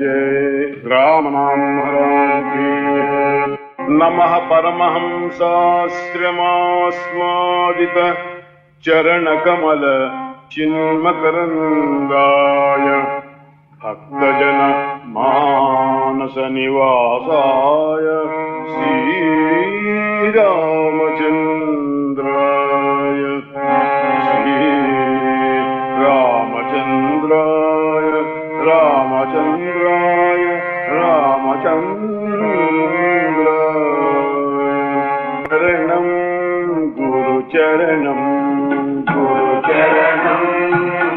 जय राम नाम परमहंसाश्रमास्मादित चरणकमल चिन्मकरन्दाय भक्तजन मानसनिवासाय श्रीरामचन्द्राय। श्रीरामचन्द्राय रामचन्द्राय चरणं गुरुचरणं गुरुचरणं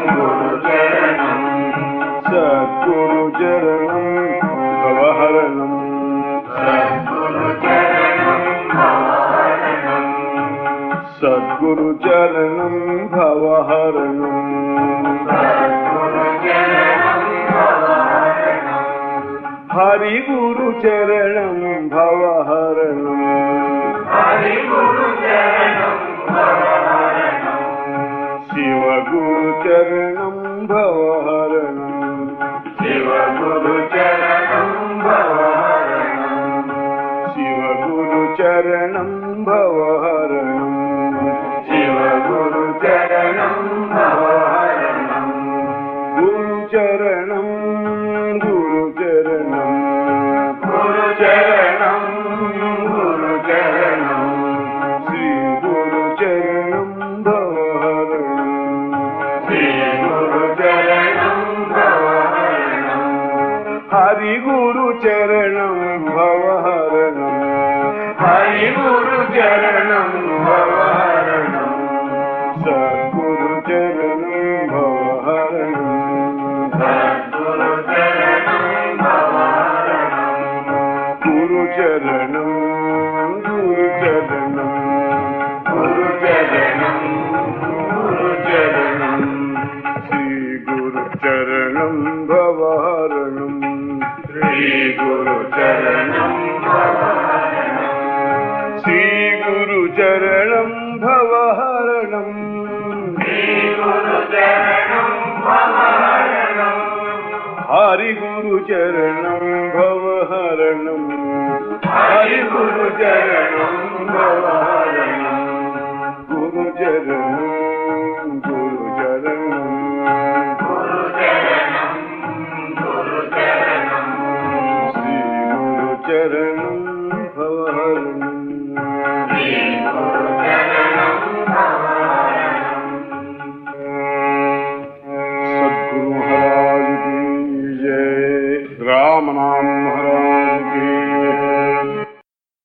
गुरुचरणं। सद्गुरुचरणं भवहरणं। सद्गुरुचरणं भवहरणम् హరి గురు చరణం భవహరణం. హరి గురు చరణం భవహరణం. శివ గురు చరణం భవహరణం. శివ గురు చరణం శివ గురు చరణం భవహరణం. हरिगुरुचरणं भवहरणम् हरिगुरुचरणं भवहरणम् सद्गुरुचरणं भवहरणम् गुरुचरणं गुरुचरणं गुरुचरणं गुरुचरणं श्रीगुरुचरणं भवहरणम् श्रीगुरुचरणं श्रीगुरुचरणं भवहरणम् हरिगुरुचरणं भवहरणम् हरिगुरुचरणं भवहरणम् भवहरणम् सद्गुरु महाराज की जय। राम नाम महाराज की